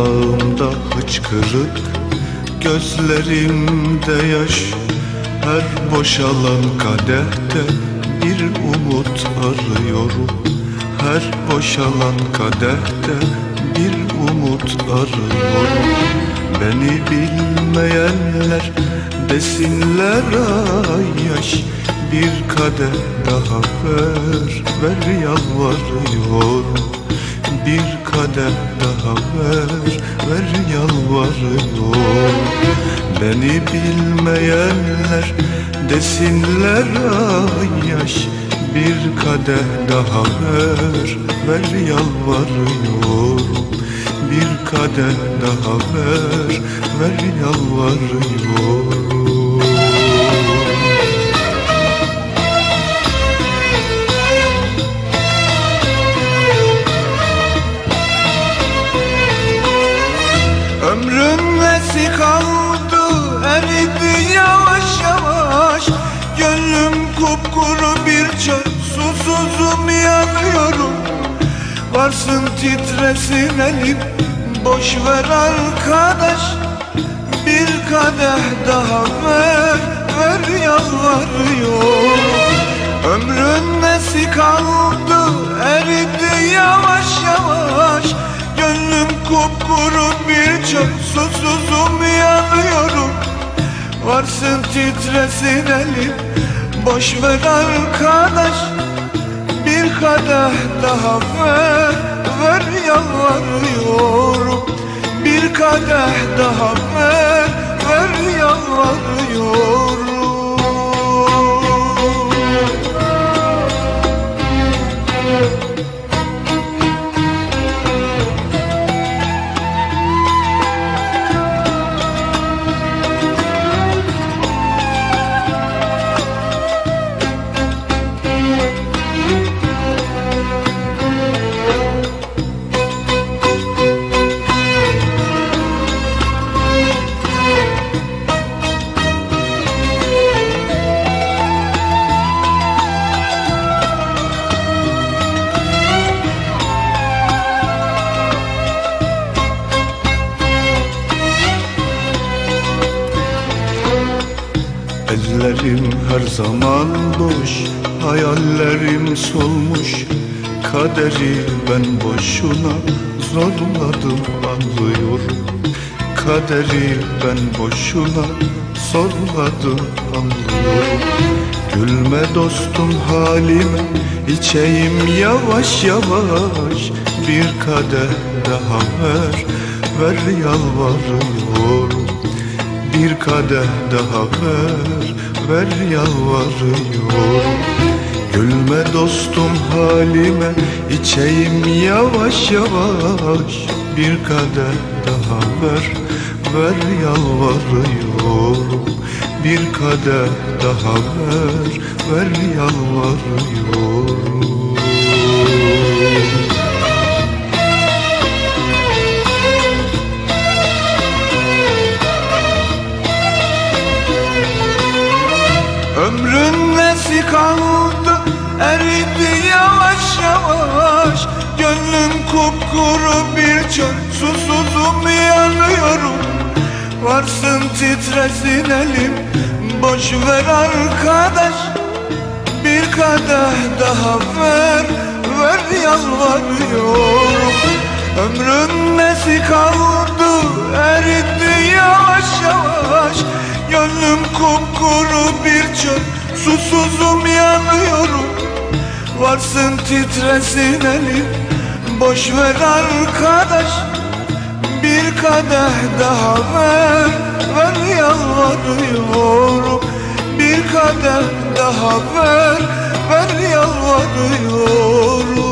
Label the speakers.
Speaker 1: Dudağımda hıçkırık Gözlerimde yaş. Her boşalan kadehte Bir umut arıyorum. Her boşalan kadehte Bir umut arıyorum. Beni bilmeyenler Desinler ay yaş. Bir kadeh daha ver Ver yalvarıyorum bir kadeh daha ver, ver yalvarıyor Beni bilmeyenler desinler ay yaş. Bir kadeh daha ver, ver yalvarıyorum. Bir kadeh daha ver, ver yalvarıyorum yanıyorum Varsın titresin elim boş ver arkadaş. Bir kadeh daha ver ver yalvarıyorum. Ömrün nesi kaldı? Eridi yavaş yavaş. Gönlüm kupkuru bir çöl susuzum yanıyorum. Varsın titresin elim boş ver arkadaş Bir kadeh daha ver ver yalvarıyorum. Bir kadeh daha ver ver yalvarıyorum Ellerim her zaman boş Hayallerim solmuş. Kaderi ben boşuna Zorladım anlıyorum Kaderi ben boşuna Zorladım anlıyorum Gülme dostum halime içeyim yavaş yavaş. Bir kadeh daha ver Ver yalvarıyorum bir kadeh daha ver, ver yalvarıyorum Gülme dostum halime, içeyim yavaş yavaş. Bir kadeh daha ver, ver yalvarıyorum Bir kadeh daha ver, ver yalvarıyorum Ömrün nesi kaldı? Eridi yavaş yavaş. Gönlüm kupkuru bir çöl susuzum yanıyorum. Varsın titresin elim. Boş ver arkadaş. Bir kadeh daha ver. Ver yalvarıyorum. Ömrün nesi kaldı? Eridi yavaş yavaş Gönlüm kupkuru bir çöl Susuzum yanıyorum. Varsın titresin elim Boş ver arkadaş. Bir kadeh daha ver Ver yalvarıyorum. Bir kadeh daha ver Ver yalvarıyorum